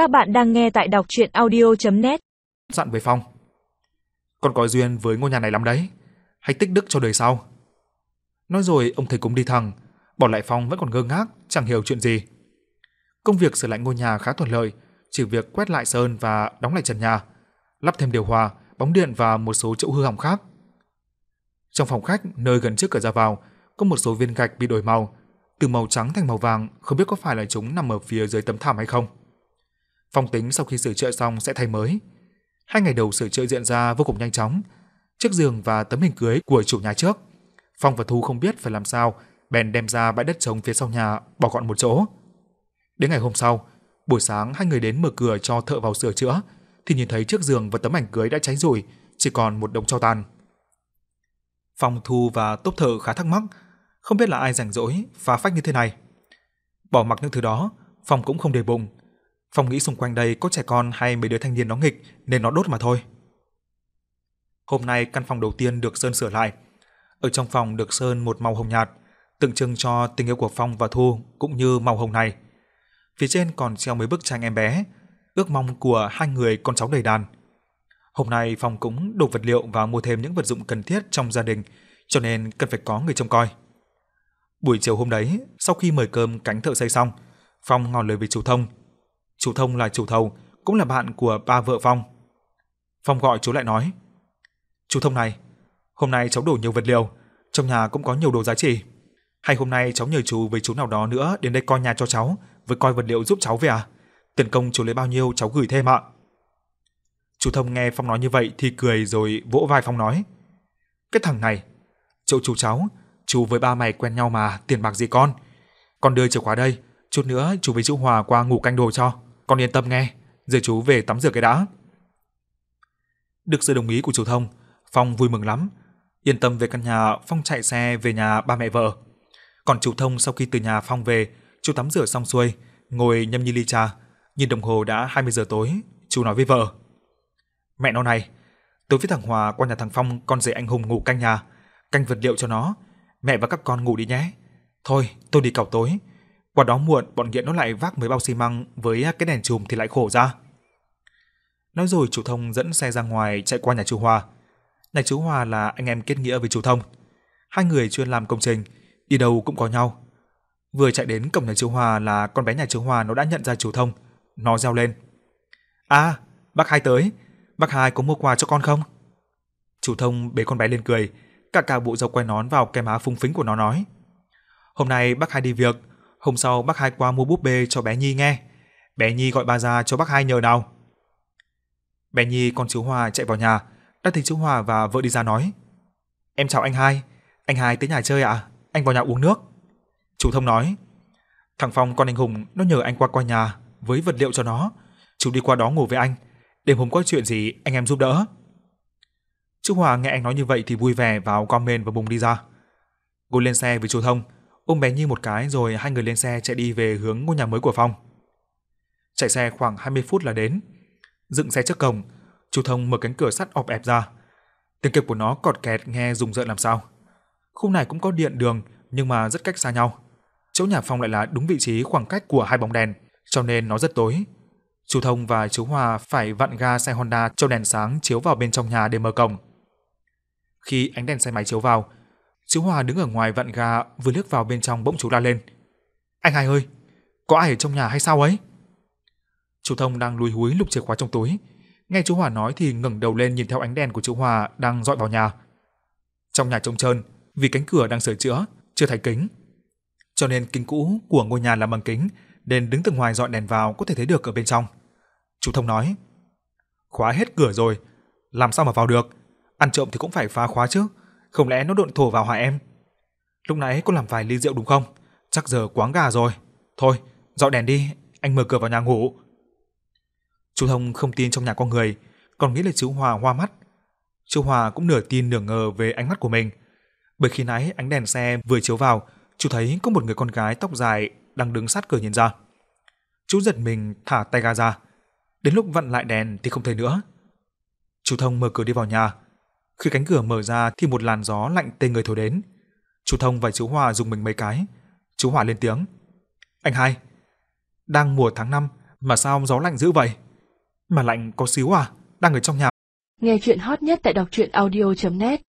Các bạn đang nghe tại đọc chuyện audio.net Dặn với Phong. Con có duyên với ngôi nhà này lắm đấy. Hãy tích đức cho đời sau. Nói rồi ông thầy cũng đi thẳng, bỏ lại Phong vẫn còn ngơ ngác, chẳng hiểu chuyện gì. Công việc sửa lại ngôi nhà khá thuận lợi, chỉ việc quét lại sơn và đóng lại trần nhà, lắp thêm điều hòa, bóng điện và một số chỗ hư hỏng khác. Trong phòng khách, nơi gần trước cửa ra vào, có một số viên gạch bị đổi màu, từ màu trắng thành màu vàng, không biết có phải là chúng nằm ở phía dưới tấm thảm hay không. Phong tính sau khi sửa chữa xong sẽ thay mới. Hai ngày đầu sửa chữa diễn ra vô cùng nhanh chóng. Chiếc giường và tấm hình cưới của chủ nhà trước. Phong và Thu không biết phải làm sao, bèn đem ra bãi đất trống phía sau nhà bỏ gọn một chỗ. Đến ngày hôm sau, buổi sáng hai người đến mở cửa cho thợ vào sửa chữa, thì nhìn thấy chiếc giường và tấm ảnh cưới đã cháy rụi, chỉ còn một đống tro tàn. Phong Thu và Tốp Thợ khá thắc mắc, không biết là ai rảnh rỗi phá phách như thế này. Bỏ mặc những thứ đó, Phong cũng không để bụng. Phong nghĩ xung quanh đây có trẻ con hay mấy đứa thanh niên nó nghịch nên nó đốt mà thôi. Hôm nay căn phòng đầu tiên được sơn sửa lại. Ở trong phòng được sơn một màu hồng nhạt, tượng trưng cho tình yêu của Phong và Thu cũng như màu hồng này. Phía trên còn treo mấy bức tranh em bé, ước mong của hai người con cháu đầy đàn. Hôm nay Phong cũng đổ vật liệu và mua thêm những vật dụng cần thiết trong gia đình, cho nên cần phải có người trông coi. Buổi chiều hôm đấy, sau khi mời cơm cánh thợ xây xong, Phong ngỏ lời với chủ thông. Chủ thông là chủ thầu, cũng là bạn của ba vợ Phong. Phong gọi chú lại nói: chú thông này, hôm nay cháu đổ nhiều vật liệu, trong nhà cũng có nhiều đồ giá trị. Hay hôm nay cháu nhờ chú với chú nào đó nữa đến đây coi nhà cho cháu, với coi vật liệu giúp cháu về à? Tiền công chú lấy bao nhiêu cháu gửi thêm ạ." Chú thông nghe Phong nói như vậy thì cười rồi vỗ vai Phong nói: "Cái thằng này, chỗ chú cháu Chú với ba mày quen nhau mà, tiền bạc gì con. Con đưa chìa khóa đây, chút nữa chú với chú Hòa qua ngủ canh đồ cho. Con yên tâm nghe, giờ chú về tắm rửa cái đã. Được sự đồng ý của chủ thông, Phong vui mừng lắm. Yên tâm về căn nhà, Phong chạy xe về nhà ba mẹ vợ. Còn chủ thông sau khi từ nhà Phong về, chú tắm rửa xong xuôi, ngồi nhâm nhi ly trà, nhìn đồng hồ đã 20 giờ tối, chú nói với vợ. Mẹ nó này, tối với thằng Hòa qua nhà thằng Phong con rể anh Hùng ngủ canh nhà, canh vật liệu cho nó, mẹ và các con ngủ đi nhé. Thôi, tôi đi cào tối. Qua đó muộn bọn nghiện nó lại vác mấy bao xi măng với cái đèn chùm thì lại khổ ra. Nói rồi chủ thông dẫn xe ra ngoài chạy qua nhà chú Hòa. Nhà chú Hòa là anh em kết nghĩa với chủ thông. Hai người chuyên làm công trình, đi đâu cũng có nhau. Vừa chạy đến cổng nhà chú Hòa là con bé nhà chú Hòa nó đã nhận ra chủ thông. Nó reo lên. À, bác hai tới. Bác hai có mua quà cho con không? Chủ thông bế con bé lên cười, cả cả bộ dầu quay nón vào cái má phúng phính của nó nói. Hôm nay bác hai đi việc, hôm sau bác hai qua mua búp bê cho bé Nhi nghe. Bé Nhi gọi bà ra cho bác hai nhờ nào. Bé Nhi con chú Hòa chạy vào nhà, đã thấy chú Hòa và vợ đi ra nói. Em chào anh hai, anh hai tới nhà chơi ạ, à? anh vào nhà uống nước. Chú Thông nói, thằng Phong con anh Hùng nó nhờ anh qua qua nhà với vật liệu cho nó, chú đi qua đó ngủ với anh, đêm hôm có chuyện gì anh em giúp đỡ. Chú Hòa nghe anh nói như vậy thì vui vẻ vào comment và bùng đi ra. Cô lên xe với chú Thông, ôm bé Nhi một cái rồi hai người lên xe chạy đi về hướng ngôi nhà mới của Phong. Chạy xe khoảng 20 phút là đến. Dựng xe trước cổng, chú Thông mở cánh cửa sắt ọp ẹp ra. Tiếng kêu của nó cọt kẹt nghe rùng rợn làm sao. Khu này cũng có điện đường nhưng mà rất cách xa nhau. Chỗ nhà Phong lại là đúng vị trí khoảng cách của hai bóng đèn, cho nên nó rất tối. Chú Thông và chú Hòa phải vặn ga xe Honda cho đèn sáng chiếu vào bên trong nhà để mở cổng. Khi ánh đèn xe máy chiếu vào, chú Hòa đứng ở ngoài vặn gà vừa liếc vào bên trong bỗng chú la lên. Anh hai ơi, có ai ở trong nhà hay sao ấy? Chú Thông đang lùi húi lục chìa khóa trong túi. Nghe chú Hòa nói thì ngẩng đầu lên nhìn theo ánh đèn của chú Hòa đang dọi vào nhà. Trong nhà trống trơn, vì cánh cửa đang sửa chữa, chưa thay kính. Cho nên kính cũ của ngôi nhà là bằng kính, nên đứng từ ngoài dọi đèn vào có thể thấy được ở bên trong. Chú Thông nói, khóa hết cửa rồi, làm sao mà vào được? Ăn trộm thì cũng phải phá khóa chứ, không lẽ nó độn thổ vào hại em? Lúc nãy cô làm vài ly rượu đúng không? Chắc giờ quáng gà rồi. Thôi, dọi đèn đi, anh mở cửa vào nhà ngủ. Chú Thông không tin trong nhà có người, còn nghĩ là chú Hòa hoa mắt. Chú Hòa cũng nửa tin nửa ngờ về ánh mắt của mình. Bởi khi nãy ánh đèn xe vừa chiếu vào, chú thấy có một người con gái tóc dài đang đứng sát cửa nhìn ra. Chú giật mình thả tay ga ra. Đến lúc vặn lại đèn thì không thấy nữa. Chú Thông mở cửa đi vào nhà, khi cánh cửa mở ra thì một làn gió lạnh tê người thổi đến. Chú Thông và chú Hòa dùng mình mấy cái. Chú Hòa lên tiếng. Anh hai, đang mùa tháng 5 Mà sao gió lạnh dữ vậy? Mà lạnh có xíu à? Đang ở trong nhà. Nghe chuyện hot nhất tại đọc truyện audio.net